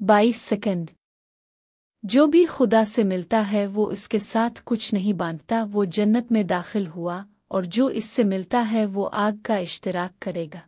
بائیس سیکنڈ۔ جو بھی خدا سے ملتا ہے، وہ اس کے ساتھ کچھ نہیں باندھتا، وہ جنت میں داخل ہوا اور جو اس سے ملتا ہے، وہ آگ کا اشتراک کرے گا۔